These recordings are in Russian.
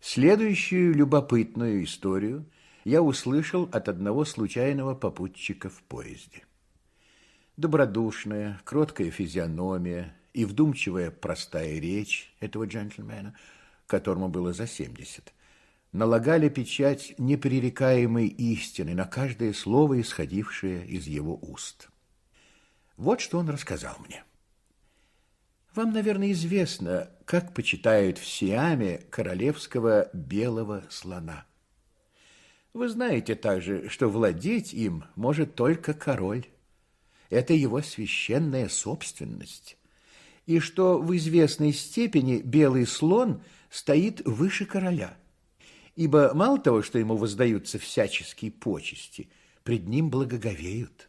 Следующую любопытную историю я услышал от одного случайного попутчика в поезде. Добродушная, кроткая физиономия и вдумчивая простая речь этого джентльмена, которому было за семьдесят, налагали печать непререкаемой истины на каждое слово, исходившее из его уст. Вот что он рассказал мне. Вам, наверное, известно, как почитают в Сиаме королевского белого слона. Вы знаете также, что владеть им может только король. Это его священная собственность. И что в известной степени белый слон стоит выше короля. Ибо мало того, что ему воздаются всяческие почести, пред ним благоговеют.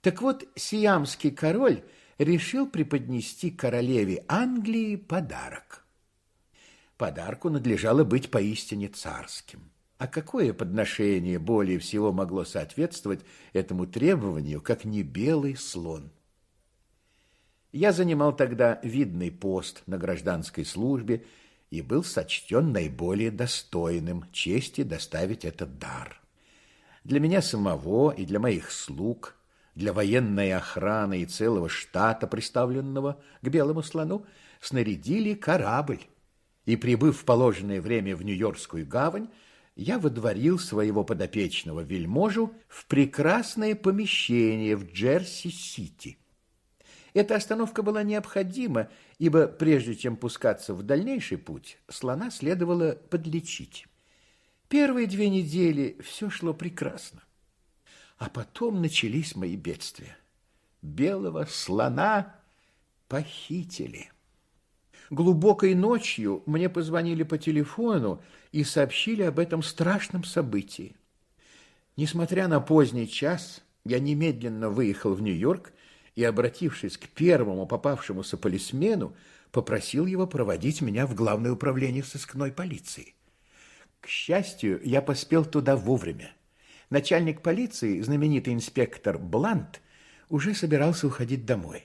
Так вот, сиамский король – решил преподнести королеве Англии подарок. Подарку надлежало быть поистине царским. А какое подношение более всего могло соответствовать этому требованию, как не белый слон? Я занимал тогда видный пост на гражданской службе и был сочтен наиболее достойным чести доставить этот дар. Для меня самого и для моих слуг для военной охраны и целого штата, представленного к белому слону, снарядили корабль. И, прибыв в положенное время в Нью-Йоркскую гавань, я водворил своего подопечного вельможу в прекрасное помещение в Джерси-Сити. Эта остановка была необходима, ибо прежде чем пускаться в дальнейший путь, слона следовало подлечить. Первые две недели все шло прекрасно. А потом начались мои бедствия. Белого слона похитили. Глубокой ночью мне позвонили по телефону и сообщили об этом страшном событии. Несмотря на поздний час, я немедленно выехал в Нью-Йорк и, обратившись к первому попавшемуся полисмену, попросил его проводить меня в Главное управление сыскной полиции. К счастью, я поспел туда вовремя. Начальник полиции, знаменитый инспектор Блант, уже собирался уходить домой.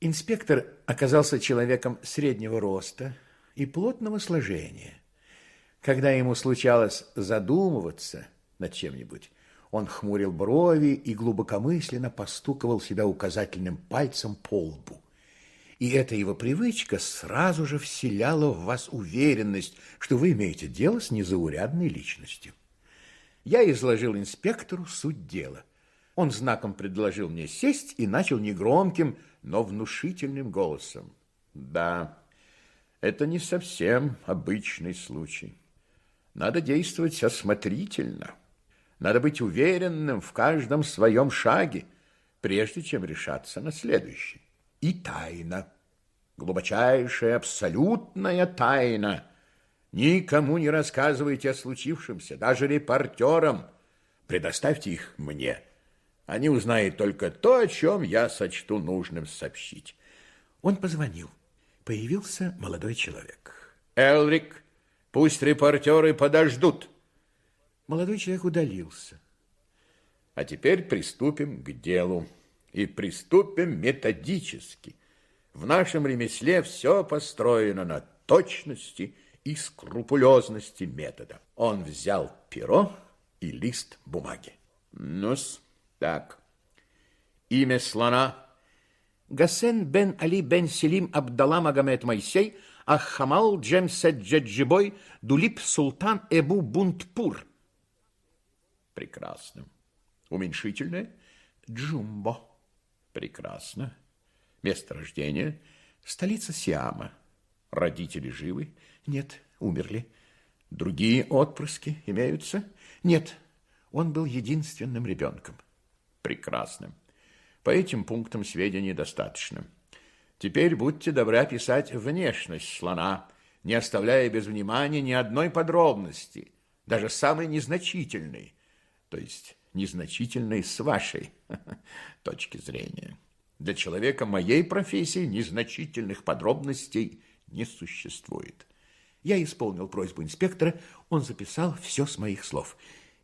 Инспектор оказался человеком среднего роста и плотного сложения. Когда ему случалось задумываться над чем-нибудь, он хмурил брови и глубокомысленно постуковал себя указательным пальцем по лбу. И эта его привычка сразу же вселяла в вас уверенность, что вы имеете дело с незаурядной личностью. Я изложил инспектору суть дела. Он знаком предложил мне сесть и начал негромким, но внушительным голосом. Да, это не совсем обычный случай. Надо действовать осмотрительно. Надо быть уверенным в каждом своем шаге, прежде чем решаться на следующий. И тайна, глубочайшая, абсолютная тайна – Никому не рассказывайте о случившемся, даже репортерам. Предоставьте их мне. Они узнают только то, о чем я сочту нужным сообщить. Он позвонил. Появился молодой человек. Элрик, пусть репортеры подождут. Молодой человек удалился. А теперь приступим к делу. И приступим методически. В нашем ремесле все построено на точности и скрупулезности метода. Он взял перо и лист бумаги. ну так. Имя слона Гасен бен Али бен Селим Абдалла Магомед Майсей Ахамал Джемсет Джеджибой Дулип Султан Эбу Бунтпур. Прекрасно. Уменьшительное? Джумбо. Прекрасно. Место рождения? Столица Сиама. Родители живы? Нет, умерли. Другие отпрыски имеются? Нет, он был единственным ребенком. Прекрасно. По этим пунктам сведений достаточно. Теперь будьте добры описать внешность слона, не оставляя без внимания ни одной подробности, даже самой незначительной, то есть незначительной с вашей точки зрения. Для человека моей профессии незначительных подробностей не существует. Я исполнил просьбу инспектора, он записал все с моих слов.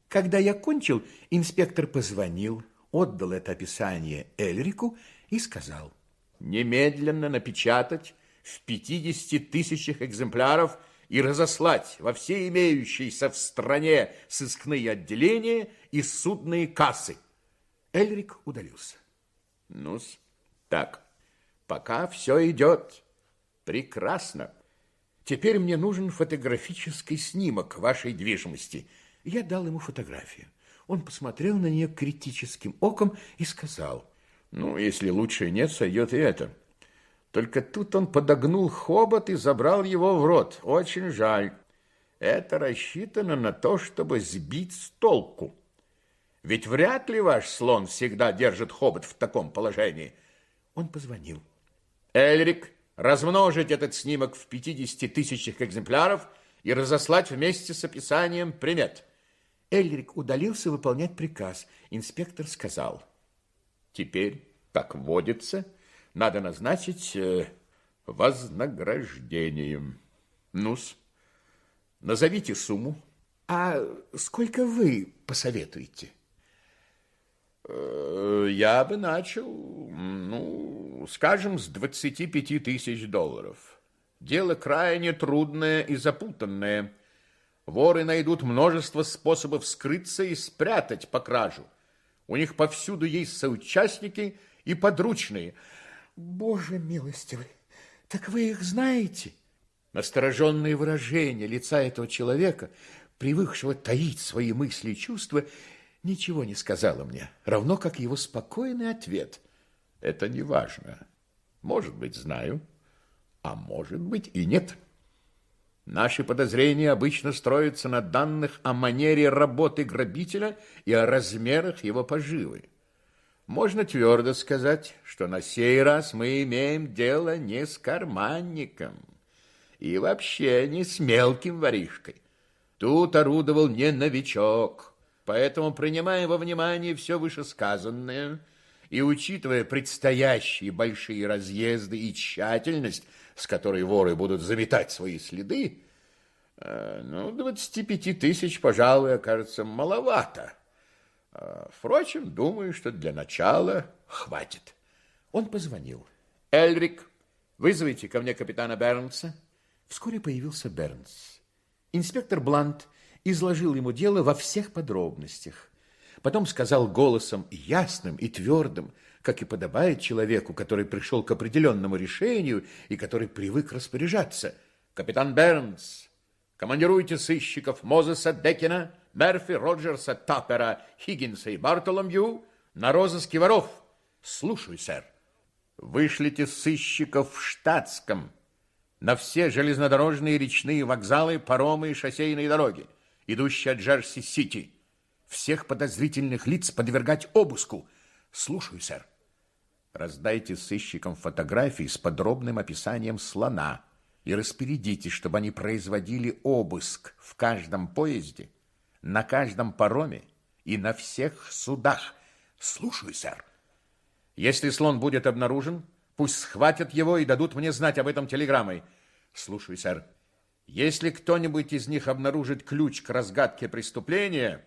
Когда я кончил, инспектор позвонил, отдал это описание Эльрику и сказал, «Немедленно напечатать в 50 тысячах экземпляров и разослать во все имеющиеся в стране сыскные отделения и судные кассы. Эльрик удалился. ну так, пока все идет прекрасно. Теперь мне нужен фотографический снимок вашей движимости. Я дал ему фотографию. Он посмотрел на нее критическим оком и сказал, ну, если лучше нет, сойдет и это. Только тут он подогнул хобот и забрал его в рот. Очень жаль. Это рассчитано на то, чтобы сбить с толку. Ведь вряд ли ваш слон всегда держит хобот в таком положении. Он позвонил. Эльрик, размножить этот снимок в 50 тысячах экземпляров и разослать вместе с описанием примет. Эльрик удалился выполнять приказ. Инспектор сказал, теперь, как водится, надо назначить э, вознаграждением. Ну-с, назовите сумму. А сколько вы посоветуете? Э, я бы начал, ну, скажем, с 25 тысяч долларов. Дело крайне трудное и запутанное. Воры найдут множество способов скрыться и спрятать по кражу. У них повсюду есть соучастники и подручные – Боже милостивый, так вы их знаете? Настороженное выражение лица этого человека, привыкшего таить свои мысли и чувства, ничего не сказала мне, равно как его спокойный ответ. Это не важно. Может быть, знаю, а может быть и нет. Наши подозрения обычно строятся на данных о манере работы грабителя и о размерах его поживы. Можно твердо сказать, что на сей раз мы имеем дело не с карманником и вообще не с мелким воришкой. Тут орудовал не новичок, поэтому принимая во внимание все вышесказанное и учитывая предстоящие большие разъезды и тщательность, с которой воры будут заметать свои следы, э, ну, 25 тысяч, пожалуй, окажется маловато. А, впрочем, думаю, что для начала хватит. Он позвонил. Эльрик, вызовите ко мне капитана Бернса. Вскоре появился Бернс. Инспектор Блант изложил ему дело во всех подробностях. Потом сказал голосом ясным и твердым, как и подобает человеку, который пришел к определенному решению и который привык распоряжаться. «Капитан Бернс, командируйте сыщиков Мозеса Декина Мерфи, Роджерса, Таппера, Хиггинса и Бартоломью на розыске воров. Слушаю, сэр. Вышлите сыщиков в штатском на все железнодорожные речные вокзалы, паромы и шоссейные дороги, идущие от Джерси-Сити. Всех подозрительных лиц подвергать обыску. Слушаю, сэр. Раздайте сыщикам фотографии с подробным описанием слона и распорядитесь, чтобы они производили обыск в каждом поезде на каждом пароме и на всех судах. Слушаю, сэр. Если слон будет обнаружен, пусть схватят его и дадут мне знать об этом телеграммой. Слушаю, сэр. Если кто-нибудь из них обнаружит ключ к разгадке преступления,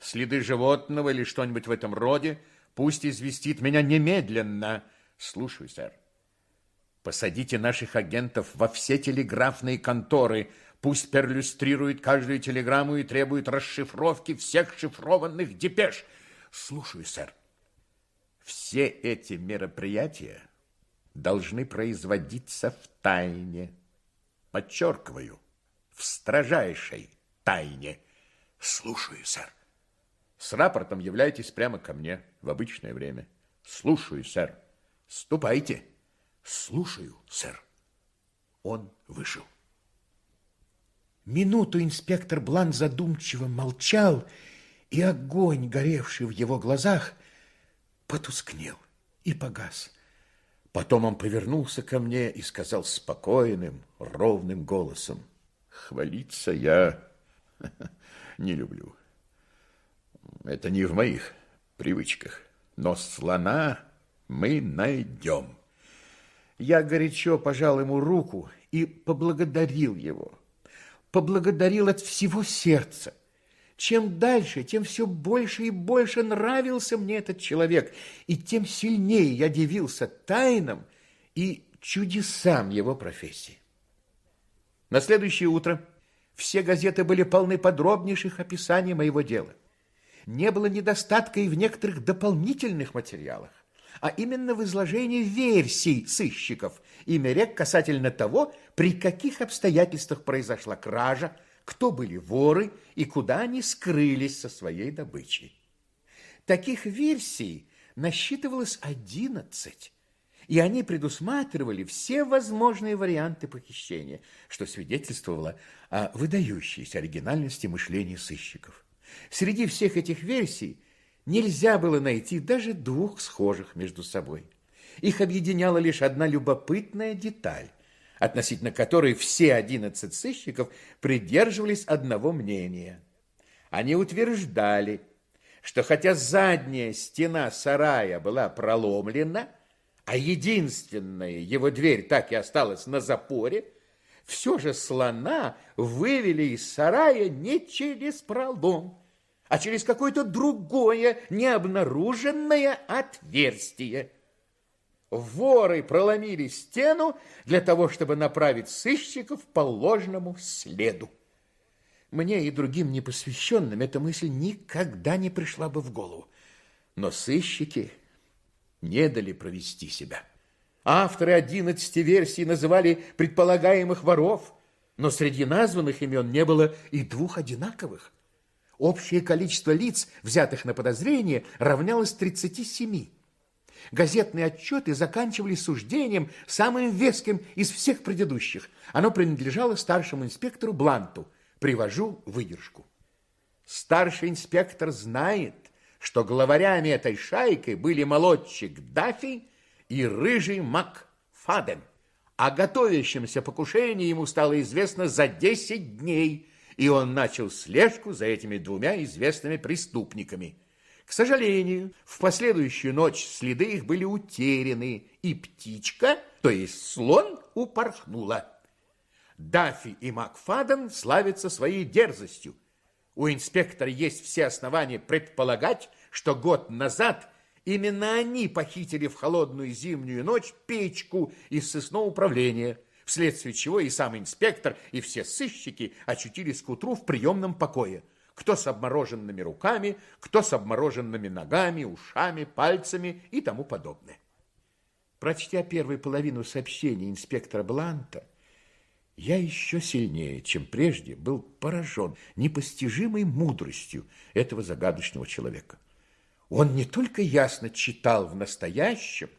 следы животного или что-нибудь в этом роде, пусть известит меня немедленно. Слушаю, сэр. Посадите наших агентов во все телеграфные конторы, Пусть перлюстрирует каждую телеграмму и требует расшифровки всех шифрованных депеш. Слушаю, сэр. Все эти мероприятия должны производиться в тайне. Подчеркиваю, в строжайшей тайне. Слушаю, сэр. С рапортом являйтесь прямо ко мне в обычное время. Слушаю, сэр. Ступайте. Слушаю, сэр. Он вышел. Минуту инспектор Блан задумчиво молчал, и огонь, горевший в его глазах, потускнел и погас. Потом он повернулся ко мне и сказал спокойным, ровным голосом, «Хвалиться я не люблю. Это не в моих привычках, но слона мы найдем». Я горячо пожал ему руку и поблагодарил его поблагодарил от всего сердца. Чем дальше, тем все больше и больше нравился мне этот человек, и тем сильнее я дивился тайнам и чудесам его профессии. На следующее утро все газеты были полны подробнейших описаний моего дела. Не было недостатка и в некоторых дополнительных материалах, а именно в изложении версий сыщиков и мерек касательно того, при каких обстоятельствах произошла кража, кто были воры и куда они скрылись со своей добычей. Таких версий насчитывалось одиннадцать, и они предусматривали все возможные варианты похищения, что свидетельствовало о выдающейся оригинальности мышления сыщиков. Среди всех этих версий нельзя было найти даже двух схожих между собой. Их объединяла лишь одна любопытная деталь, относительно которой все одиннадцать сыщиков придерживались одного мнения. Они утверждали, что хотя задняя стена сарая была проломлена, а единственная его дверь так и осталась на запоре, все же слона вывели из сарая не через пролом, а через какое-то другое необнаруженное отверстие. Воры проломили стену для того, чтобы направить сыщиков по ложному следу. Мне и другим непосвященным эта мысль никогда не пришла бы в голову. Но сыщики не дали провести себя. Авторы одиннадцати версий называли предполагаемых воров, но среди названных имен не было и двух одинаковых. Общее количество лиц, взятых на подозрение, равнялось 37. Газетные отчеты заканчивались суждением, самым веским из всех предыдущих. Оно принадлежало старшему инспектору Бланту – Привожу выдержку. Старший инспектор знает, что главарями этой шайки были молодчик Даффи и рыжий Мак Фаден. О готовящемся покушении ему стало известно за 10 дней, и он начал слежку за этими двумя известными преступниками. К сожалению, в последующую ночь следы их были утеряны, и птичка, то есть слон, упорхнула. Даффи и Макфаден славятся своей дерзостью. У инспектора есть все основания предполагать, что год назад именно они похитили в холодную зимнюю ночь печку из сысного управления, вследствие чего и сам инспектор, и все сыщики очутились к утру в приемном покое. Кто с обмороженными руками, кто с обмороженными ногами, ушами, пальцами и тому подобное. Прочтя первую половину сообщения инспектора Бланта, я еще сильнее, чем прежде, был поражен непостижимой мудростью этого загадочного человека. Он не только ясно читал в настоящем,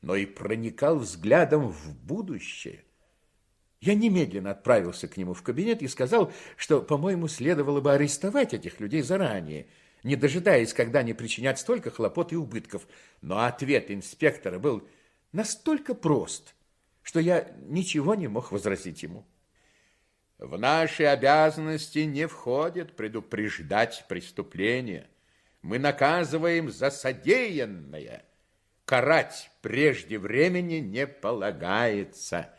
но и проникал взглядом в будущее. Я немедленно отправился к нему в кабинет и сказал, что, по-моему, следовало бы арестовать этих людей заранее, не дожидаясь, когда они причинят столько хлопот и убытков. Но ответ инспектора был настолько прост – что я ничего не мог возразить ему. В наши обязанности не входит предупреждать преступление. Мы наказываем за содеянное. Карать прежде времени не полагается.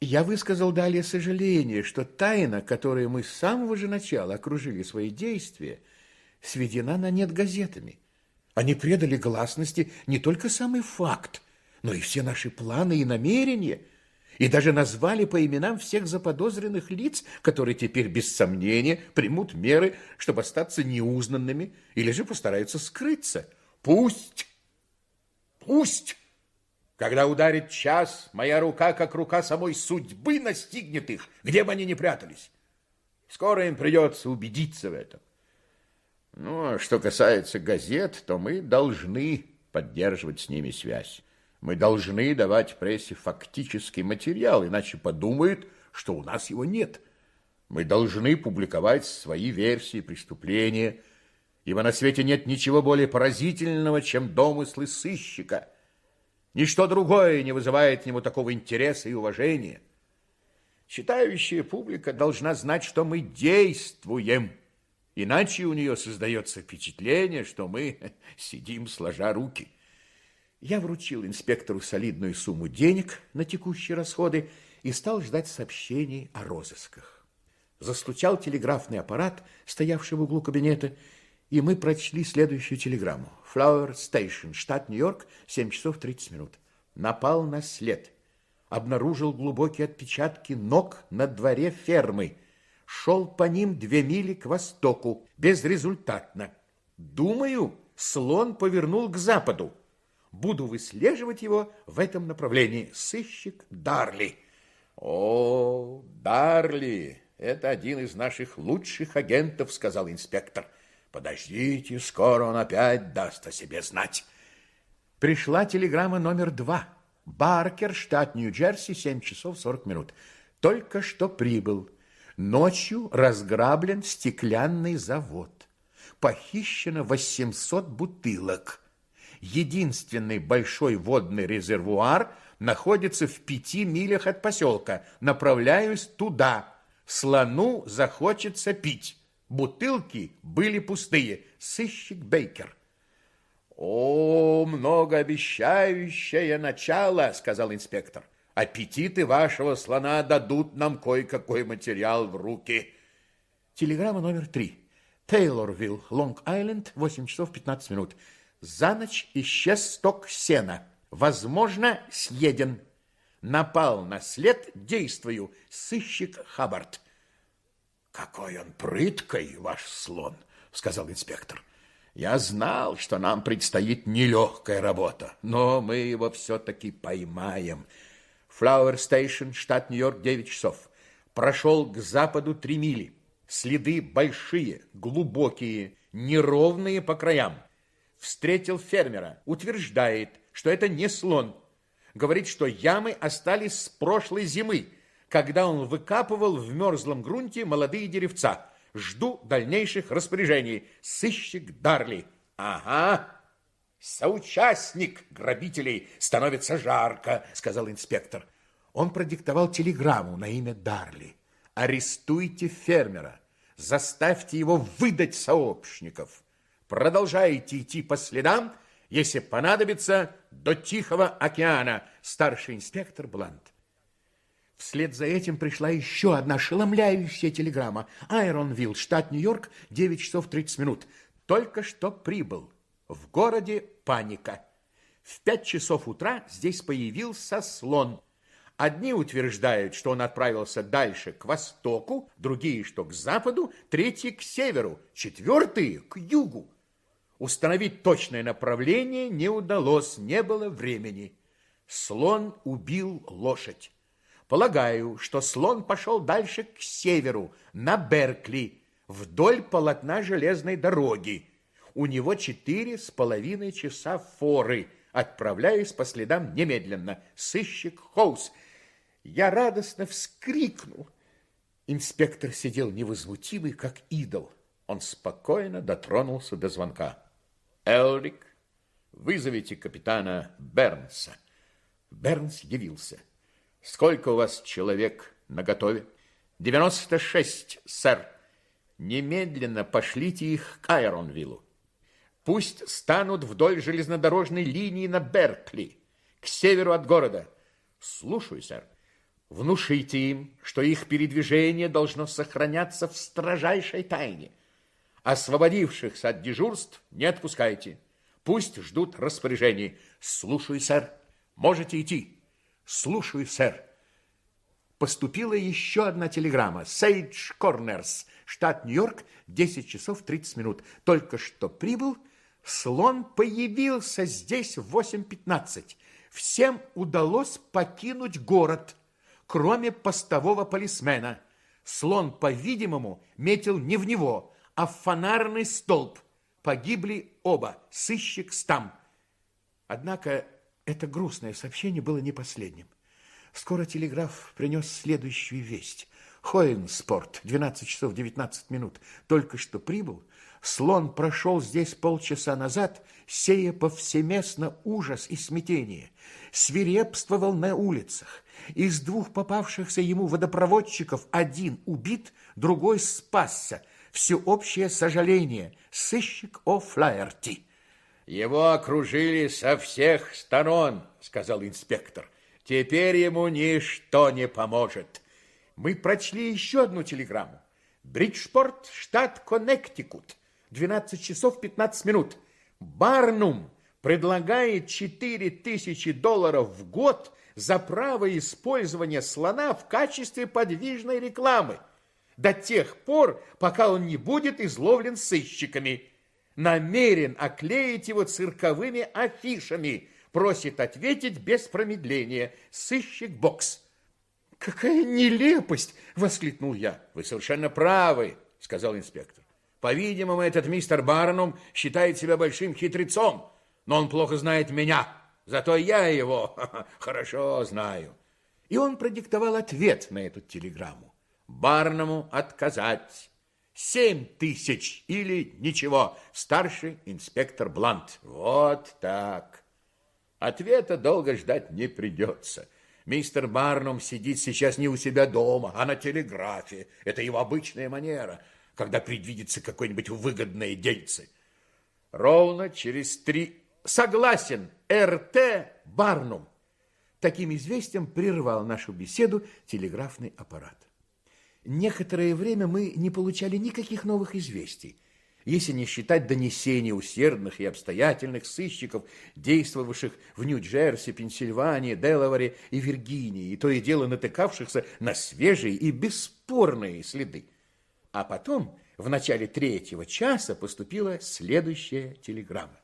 Я высказал далее сожаление, что тайна, которой мы с самого же начала окружили свои действия, сведена на нет газетами. Они предали гласности не только самый факт, но и все наши планы и намерения, и даже назвали по именам всех заподозренных лиц, которые теперь без сомнения примут меры, чтобы остаться неузнанными или же постараются скрыться. Пусть, пусть, когда ударит час, моя рука, как рука самой судьбы, настигнет их, где бы они ни прятались. Скоро им придется убедиться в этом. Ну, а что касается газет, то мы должны поддерживать с ними связь. Мы должны давать прессе фактический материал, иначе подумают, что у нас его нет. Мы должны публиковать свои версии преступления, ибо на свете нет ничего более поразительного, чем домыслы сыщика. Ничто другое не вызывает к нему такого интереса и уважения. Читающая публика должна знать, что мы действуем, иначе у нее создается впечатление, что мы сидим сложа руки. Я вручил инспектору солидную сумму денег на текущие расходы и стал ждать сообщений о розысках. Застучал телеграфный аппарат, стоявший в углу кабинета, и мы прочли следующую телеграмму. Flower Station, штат Нью-Йорк, 7 часов 30 минут. Напал на след. обнаружил глубокие отпечатки ног на дворе фермы. Шел по ним две мили к востоку, безрезультатно. Думаю, слон повернул к западу. Буду выслеживать его в этом направлении. Сыщик Дарли. О, Дарли, это один из наших лучших агентов, сказал инспектор. Подождите, скоро он опять даст о себе знать. Пришла телеграмма номер два. Баркер, штат Нью-Джерси, 7 часов 40 минут. Только что прибыл. Ночью разграблен стеклянный завод. Похищено 800 бутылок. Единственный большой водный резервуар находится в пяти милях от поселка. Направляюсь туда. Слону захочется пить. Бутылки были пустые. Сыщик Бейкер. «О, многообещающее начало!» — сказал инспектор. «Аппетиты вашего слона дадут нам кое-какой материал в руки». Телеграмма номер три. Тейлорвилл, Лонг-Айленд, 8 часов 15 минут. За ночь исчез сток сена. Возможно, съеден. Напал на след, действую, сыщик Хаббард. «Какой он прыткой, ваш слон!» — сказал инспектор. Я знал, что нам предстоит нелегкая работа, но мы его все-таки поймаем. Флауэр Стейшн, штат Нью-Йорк, 9 часов. Прошел к западу 3 мили. Следы большие, глубокие, неровные по краям. Встретил фермера, утверждает, что это не слон. Говорит, что ямы остались с прошлой зимы, когда он выкапывал в мерзлом грунте молодые деревца – Жду дальнейших распоряжений. Сыщик Дарли. Ага. Соучастник грабителей. Становится жарко, сказал инспектор. Он продиктовал телеграмму на имя Дарли. Арестуйте фермера. Заставьте его выдать сообщников. Продолжайте идти по следам, если понадобится, до Тихого океана. Старший инспектор Блант. Вслед за этим пришла еще одна ошеломляющая телеграмма. Айронвилл, штат Нью-Йорк, 9 часов 30 минут. Только что прибыл. В городе паника. В 5 часов утра здесь появился слон. Одни утверждают, что он отправился дальше, к востоку, другие, что к западу, третьи к северу, четвертые к югу. Установить точное направление не удалось, не было времени. Слон убил лошадь. Полагаю, что слон пошел дальше к северу, на Беркли, вдоль полотна железной дороги. У него четыре с половиной часа форы. Отправляюсь по следам немедленно. Сыщик Хоус. Я радостно вскрикнул. Инспектор сидел невозмутимый, как идол. Он спокойно дотронулся до звонка. Элрик, вызовите капитана Бернса. Бернс явился. Сколько у вас человек наготове? 96, сэр. Немедленно пошлите их к Айронвиллу. Пусть станут вдоль железнодорожной линии на Беркли, к северу от города. Слушаю, сэр. Внушите им, что их передвижение должно сохраняться в строжайшей тайне. Освободившихся от дежурств не отпускайте. Пусть ждут распоряжений. Слушаю, сэр. Можете идти. Слушаю, сэр. Поступила еще одна телеграмма. Сейдж Корнерс, штат Нью-Йорк, 10 часов 30 минут. Только что прибыл. Слон появился здесь в 8.15. Всем удалось покинуть город, кроме постового полисмена. Слон, по-видимому, метил не в него, а в фонарный столб. Погибли оба, сыщик Стам. Однако это грустное сообщение было не последним. Скоро телеграф принес следующую весть. Хоенспорт, 12 часов 19 минут, только что прибыл. Слон прошел здесь полчаса назад, сея повсеместно ужас и смятение. Свирепствовал на улицах. Из двух попавшихся ему водопроводчиков один убит, другой спасся. Всеобщее сожаление. Сыщик О'Флаерти. Его окружили со всех сторон, сказал инспектор. Теперь ему ничто не поможет. Мы прочли еще одну телеграмму. Бриджпорт, штат Коннектикут. 12 часов 15 минут. Барнум предлагает 4 тысячи долларов в год за право использования слона в качестве подвижной рекламы до тех пор, пока он не будет изловлен сыщиками. Намерен оклеить его цирковыми афишами. Просит ответить без промедления. Сыщик Бокс. «Какая нелепость!» — воскликнул я. «Вы совершенно правы», — сказал инспектор. «По-видимому, этот мистер Барнум считает себя большим хитрецом, но он плохо знает меня, зато я его хорошо знаю». И он продиктовал ответ на эту телеграмму. Барному отказать. Семь тысяч или ничего. Старший инспектор Блант. Вот так. Ответа долго ждать не придется. Мистер Барнум сидит сейчас не у себя дома, а на телеграфе. Это его обычная манера, когда предвидится какое-нибудь выгодное дельце. Ровно через три... Согласен, РТ Барнум. Таким известием прервал нашу беседу телеграфный аппарат. Некоторое время мы не получали никаких новых известий, если не считать донесений усердных и обстоятельных сыщиков, действовавших в Нью-Джерси, Пенсильвании, Делавере и Виргинии, и то и дело натыкавшихся на свежие и бесспорные следы. А потом, в начале третьего часа, поступила следующая телеграмма.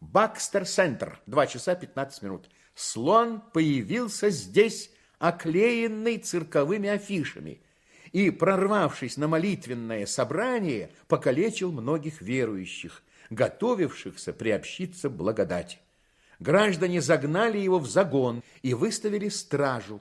Бакстер-центр, 2 часа 15 минут. Слон появился здесь, оклеенный цирковыми афишами – и, прорвавшись на молитвенное собрание, покалечил многих верующих, готовившихся приобщиться благодати. Граждане загнали его в загон и выставили стражу.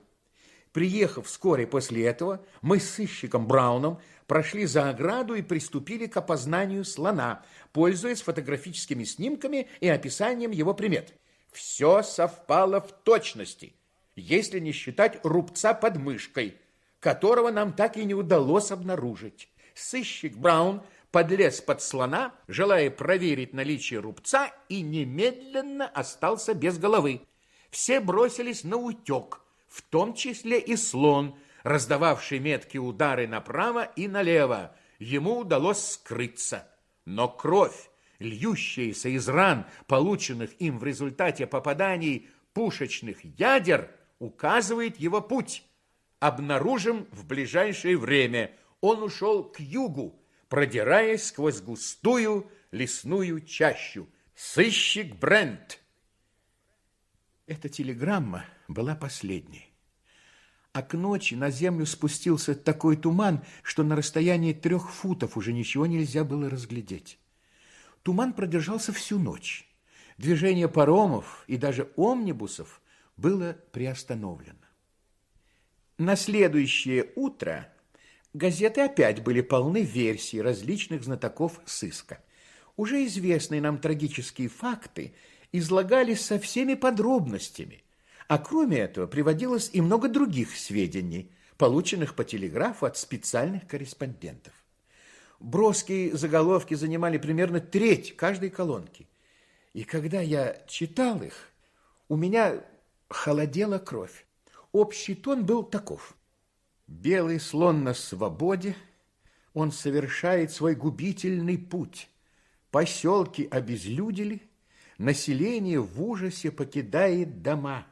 Приехав вскоре после этого, мы с сыщиком Брауном прошли за ограду и приступили к опознанию слона, пользуясь фотографическими снимками и описанием его примет. Все совпало в точности, если не считать рубца под мышкой – которого нам так и не удалось обнаружить. Сыщик Браун подлез под слона, желая проверить наличие рубца, и немедленно остался без головы. Все бросились на утек, в том числе и слон, раздававший меткие удары направо и налево. Ему удалось скрыться. Но кровь, льющаяся из ран, полученных им в результате попаданий пушечных ядер, указывает его путь обнаружим в ближайшее время. Он ушел к югу, продираясь сквозь густую лесную чащу. Сыщик Брент. Эта телеграмма была последней. А к ночи на землю спустился такой туман, что на расстоянии трех футов уже ничего нельзя было разглядеть. Туман продержался всю ночь. Движение паромов и даже омнибусов было приостановлено. На следующее утро газеты опять были полны версий различных знатоков сыска. Уже известные нам трагические факты излагались со всеми подробностями, а кроме этого приводилось и много других сведений, полученных по телеграфу от специальных корреспондентов. Броские заголовки занимали примерно треть каждой колонки. И когда я читал их, у меня холодела кровь. Общий тон был таков. Белый слон на свободе, он совершает свой губительный путь. Поселки обезлюдили, население в ужасе покидает дома.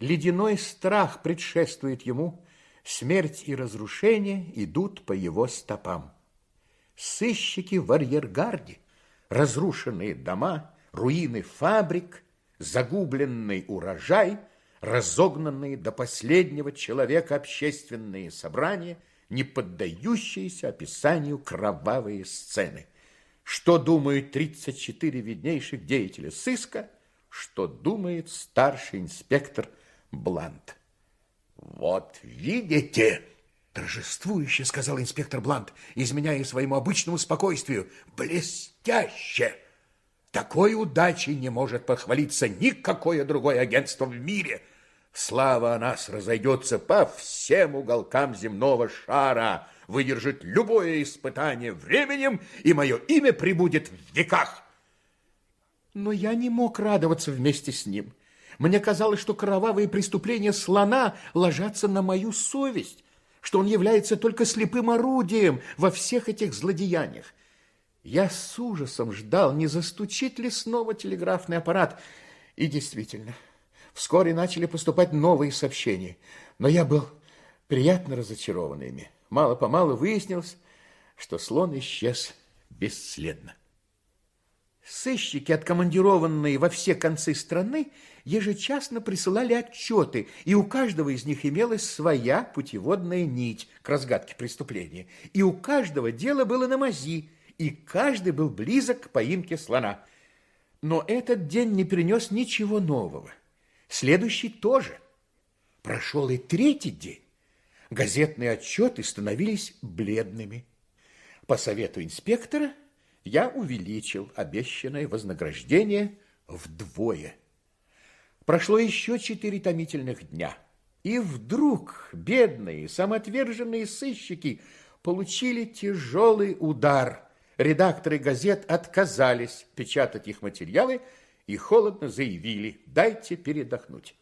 Ледяной страх предшествует ему, смерть и разрушение идут по его стопам. Сыщики в арьергарде, разрушенные дома, руины фабрик, загубленный урожай – разогнанные до последнего человека общественные собрания, не поддающиеся описанию кровавые сцены. Что думают 34 виднейших деятеля сыска, что думает старший инспектор Блант. «Вот видите!» Торжествующе, сказал инспектор Блант, изменяя своему обычному спокойствию. Блестяще! Такой удачей не может похвалиться никакое другое агентство в мире – Слава о нас разойдется по всем уголкам земного шара, выдержит любое испытание временем, и мое имя прибудет в веках. Но я не мог радоваться вместе с ним. Мне казалось, что кровавые преступления слона ложатся на мою совесть, что он является только слепым орудием во всех этих злодеяниях. Я с ужасом ждал, не застучит ли снова телеграфный аппарат. И действительно, вскоре начали поступать новые сообщения, но я был приятно разочарован ими. Мало-помалу выяснилось, что слон исчез бесследно. Сыщики, откомандированные во все концы страны, ежечасно присылали отчеты, и у каждого из них имелась своя путеводная нить к разгадке преступления. И у каждого дело было на мази, и каждый был близок к поимке слона. Но этот день не принес ничего нового. Следующий тоже. Прошел и третий день. Газетные отчеты становились бледными. По совету инспектора я увеличил обещанное вознаграждение вдвое. Прошло еще четыре томительных дня, и вдруг бедные, самоотверженные сыщики получили тяжелый удар. Редакторы газет отказались печатать их материалы и холодно заявили «дайте передохнуть».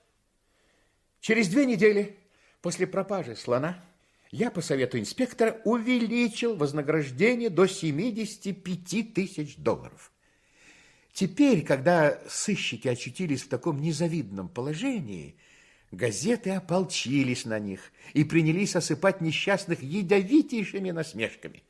Через две недели после пропажи слона я по совету инспектора увеличил вознаграждение до 75 тысяч долларов. Теперь, когда сыщики очутились в таком незавидном положении, газеты ополчились на них и принялись осыпать несчастных ядовитейшими насмешками.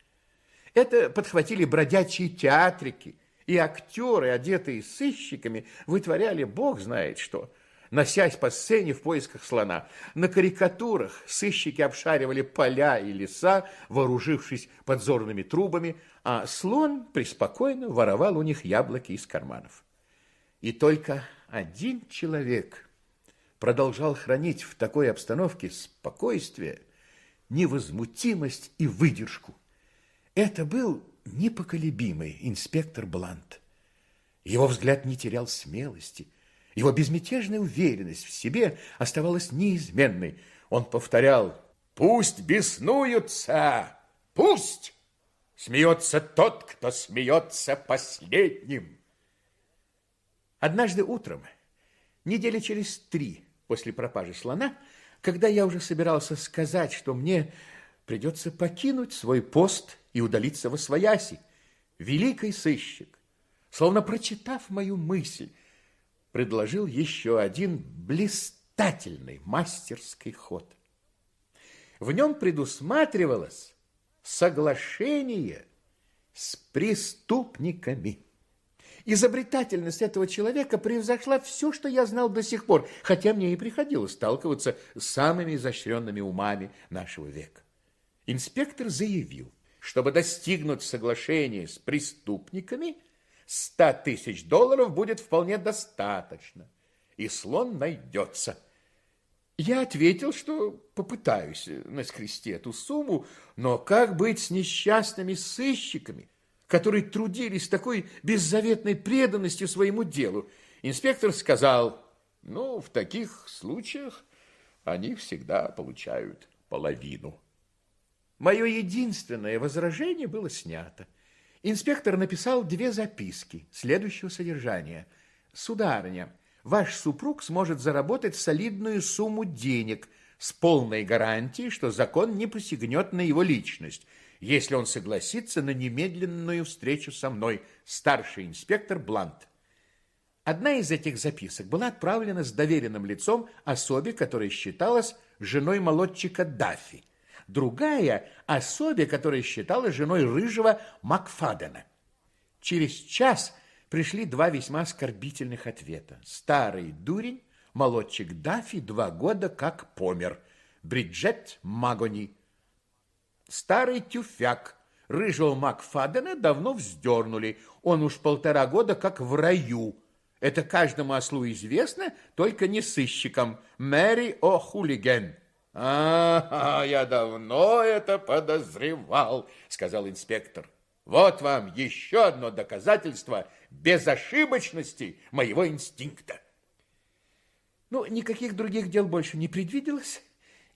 Это подхватили бродячие театрики, и актеры, одетые сыщиками, вытворяли бог знает что – носясь по сцене в поисках слона. На карикатурах сыщики обшаривали поля и леса, вооружившись подзорными трубами, а слон преспокойно воровал у них яблоки из карманов. И только один человек продолжал хранить в такой обстановке спокойствие, невозмутимость и выдержку. Это был непоколебимый инспектор Блант. Его взгляд не терял смелости – его безмятежная уверенность в себе оставалась неизменной. Он повторял «Пусть беснуются! Пусть! Смеется тот, кто смеется последним!» Однажды утром, недели через три после пропажи слона, когда я уже собирался сказать, что мне придется покинуть свой пост и удалиться во свояси, великий сыщик, словно прочитав мою мысль, предложил еще один блистательный мастерский ход. В нем предусматривалось соглашение с преступниками. Изобретательность этого человека превзошла все, что я знал до сих пор, хотя мне и приходилось сталкиваться с самыми изощренными умами нашего века. Инспектор заявил, чтобы достигнуть соглашения с преступниками – ста тысяч долларов будет вполне достаточно, и слон найдется. Я ответил, что попытаюсь наскрести эту сумму, но как быть с несчастными сыщиками, которые трудились такой беззаветной преданностью своему делу? Инспектор сказал, ну, в таких случаях они всегда получают половину. Мое единственное возражение было снято. Инспектор написал две записки следующего содержания. «Сударыня, ваш супруг сможет заработать солидную сумму денег с полной гарантией, что закон не посягнет на его личность, если он согласится на немедленную встречу со мной, старший инспектор Блант». Одна из этих записок была отправлена с доверенным лицом особе, которая считалась женой молодчика Даффи другая – особе, которая считала женой рыжего Макфадена. Через час пришли два весьма оскорбительных ответа. Старый дурень, молодчик Даффи, два года как помер. Бриджет Магони. Старый тюфяк, рыжего Макфадена давно вздернули. Он уж полтора года как в раю. Это каждому ослу известно, только не сыщикам. Мэри О'Хулиген. А, я давно это подозревал, сказал инспектор. Вот вам еще одно доказательство безошибочности моего инстинкта. Ну, никаких других дел больше не предвиделось,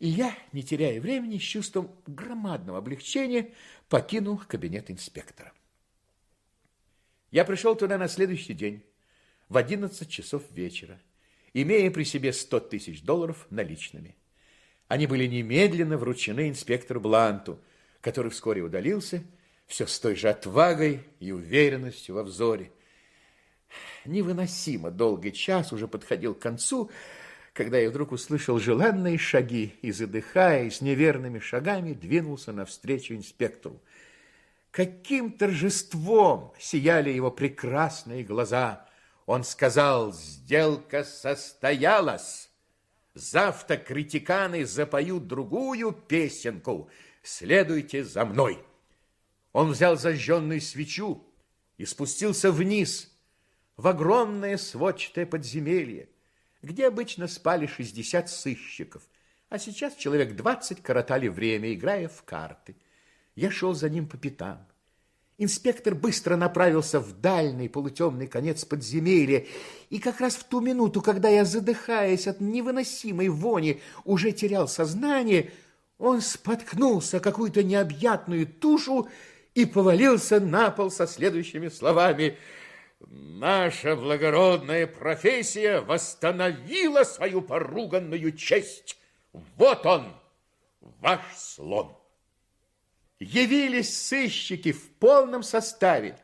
и я, не теряя времени, с чувством громадного облегчения покинул кабинет инспектора. Я пришел туда на следующий день, в 11 часов вечера, имея при себе 100 тысяч долларов наличными. Они были немедленно вручены инспектору Бланту, который вскоре удалился, все с той же отвагой и уверенностью во взоре. Невыносимо долгий час уже подходил к концу, когда я вдруг услышал желанные шаги и, задыхаясь неверными шагами, двинулся навстречу инспектору. Каким торжеством сияли его прекрасные глаза! Он сказал, сделка состоялась. Завтра критиканы запоют другую песенку. Следуйте за мной. Он взял зажженную свечу и спустился вниз в огромное сводчатое подземелье, где обычно спали 60 сыщиков, а сейчас человек 20 коротали время, играя в карты. Я шел за ним по пятам. Инспектор быстро направился в дальний полутемный конец подземелья, и как раз в ту минуту, когда я, задыхаясь от невыносимой вони, уже терял сознание, он споткнулся какую-то необъятную тушу и повалился на пол со следующими словами. «Наша благородная профессия восстановила свою поруганную честь. Вот он, ваш слон» явились сыщики в полном составе.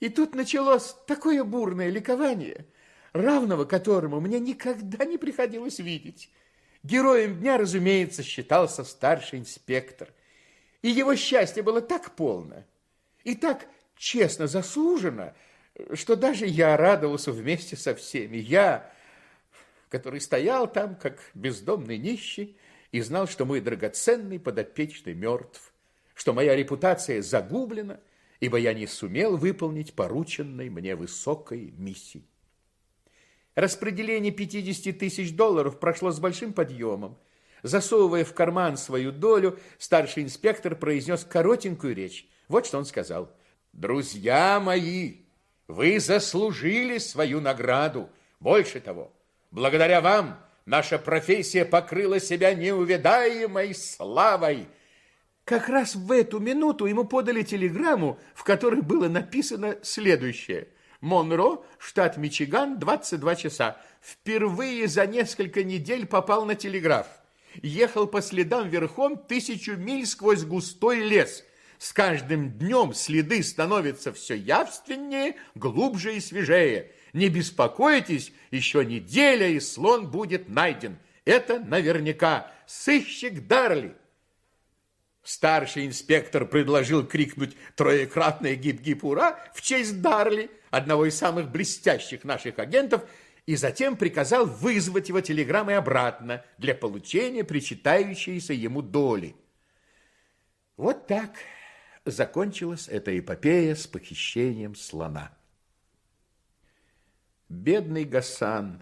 И тут началось такое бурное ликование, равного которому мне никогда не приходилось видеть. Героем дня, разумеется, считался старший инспектор. И его счастье было так полно и так честно заслужено, что даже я радовался вместе со всеми. Я, который стоял там, как бездомный нищий, и знал, что мой драгоценный подопечный мертв что моя репутация загублена, ибо я не сумел выполнить порученной мне высокой миссии. Распределение 50 тысяч долларов прошло с большим подъемом. Засовывая в карман свою долю, старший инспектор произнес коротенькую речь. Вот что он сказал. «Друзья мои, вы заслужили свою награду. Больше того, благодаря вам наша профессия покрыла себя неувядаемой славой. Как раз в эту минуту ему подали телеграмму, в которой было написано следующее. Монро, штат Мичиган, 22 часа. Впервые за несколько недель попал на телеграф. Ехал по следам верхом тысячу миль сквозь густой лес. С каждым днем следы становятся все явственнее, глубже и свежее. Не беспокойтесь, еще неделя, и слон будет найден. Это наверняка сыщик Дарли. Старший инспектор предложил крикнуть троекратное гип-гип-ура в честь Дарли, одного из самых блестящих наших агентов, и затем приказал вызвать его телеграммой обратно для получения причитающейся ему доли. Вот так закончилась эта эпопея с похищением слона. Бедный Гасан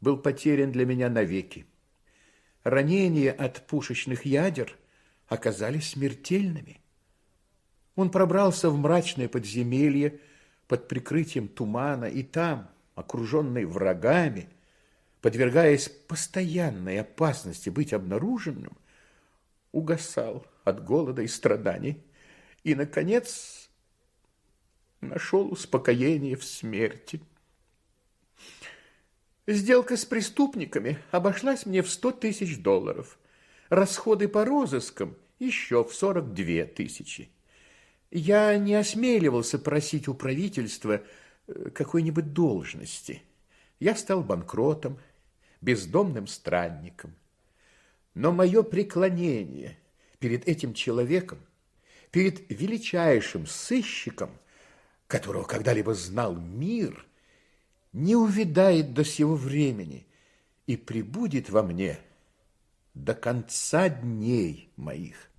был потерян для меня навеки. Ранение от пушечных ядер – оказались смертельными. Он пробрался в мрачное подземелье под прикрытием тумана, и там, окруженный врагами, подвергаясь постоянной опасности быть обнаруженным, угасал от голода и страданий и, наконец, нашел успокоение в смерти. Сделка с преступниками обошлась мне в сто тысяч долларов – расходы по розыскам еще в 42 тысячи. Я не осмеливался просить у правительства э, какой-нибудь должности. Я стал банкротом, бездомным странником. Но мое преклонение перед этим человеком, перед величайшим сыщиком, которого когда-либо знал мир, не увядает до сего времени и прибудет во мне – до конца дней моих.